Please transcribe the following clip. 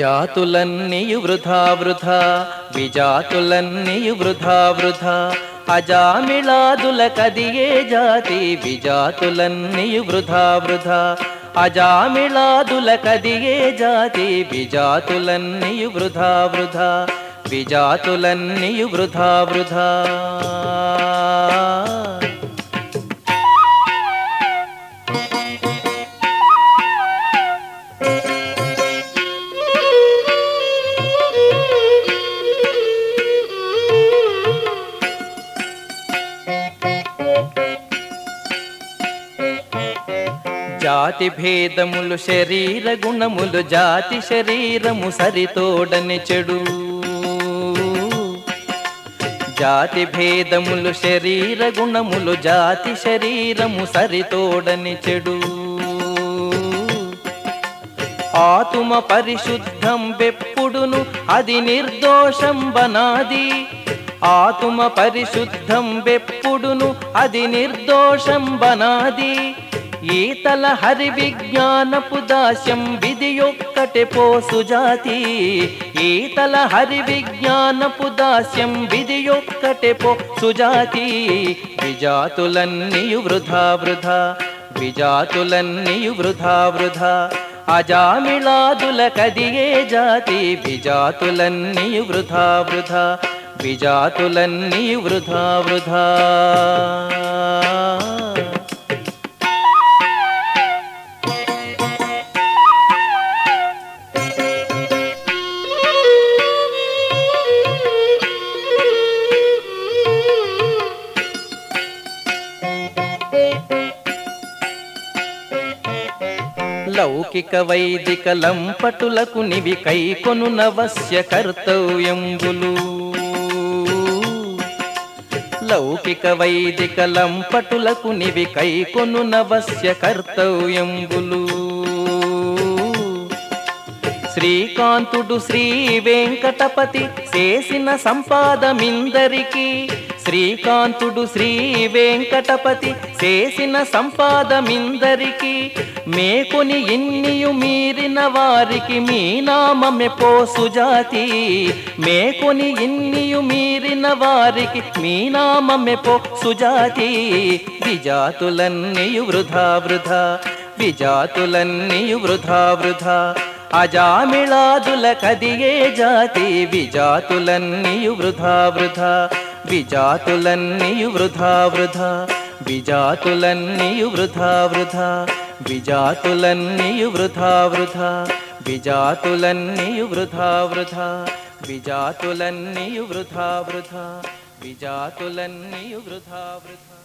విజాతులన్నీయు వృధా వృధా విజాతులన్నీయు వృధా వృధా అజామిళాదుల కదియే జాతి విజాతులన్నీయు వృధా వృధా అజామిళాదుల కదియే జాతి విజాతులన్నీయు వృధా వృధా విజాతులన్నీయు వృధా వృధా జాతి భేదములు శరీర గుణములు జాతి శరీరము సరితోడని చెడు. జాతి భేదములు శరీర గుణములు జాతి శరీరము సరితోడని చెడు. ఆతుమ పరిశుద్ధం వెప్పుడును అది నిర్దోషం బనాది ఆతుమ పరిశుద్ధం వెప్పుడును అది నిర్దోషం బనాది ఈతల హరి విజ్ఞానపు దాస్యం విధియొక్కటే పోసు జాతి ఈతల హరి విజ్ఞానపు దాస్యం విధియొక్కటే పోసు జాతి విజాతులన్నీయు వృధా వృధా విజాతులన్నీయు వృధా వృధా అజామిళాదుల కదియే జాతి విజాతులన్నీయు వృధా వృధా విజాతులన్నీయు వృధా వృధా లౌకిక వైదిక లంపటులకు నివి కైకొను నవస్య కర్తవ్యంబులు. లౌకిక వైదిక లంపటులకు నివి కైకొను నవస్య కర్తవ్యంబులు. శ్రీకాంతుడు శ్రీ వెంకటపతి చేసిన సంపాదమిందరికీ శ్రీకాంతుడు శ్రీ వెంకటపతి చేసిన సంపాదమిందరికి మేకుని ఎన్నియు మీరిన వారికి మీ నామమే పోసు జాతి. మేకొని ఎన్నియు మీరిన వారికి మీ నామమే పోసు జాతి. విజాతులన్నీయు వృధా వృధా విజాతులన్నీయు వృధా వృధా. అజామిళాదుల కదియే జాతి విజాతులన్నీయు వృధా వృధా. విజాతులన్నీయు వృధా వృధా విజాతులన్నీయు వృధా వృధా విజాతులన్నీయు వృధా వృధా విజాతులన్నీయు వృధా వృధా విజాతులన్నీయు వృధా వృధా విజాతులన్నీయు వృధా వృధా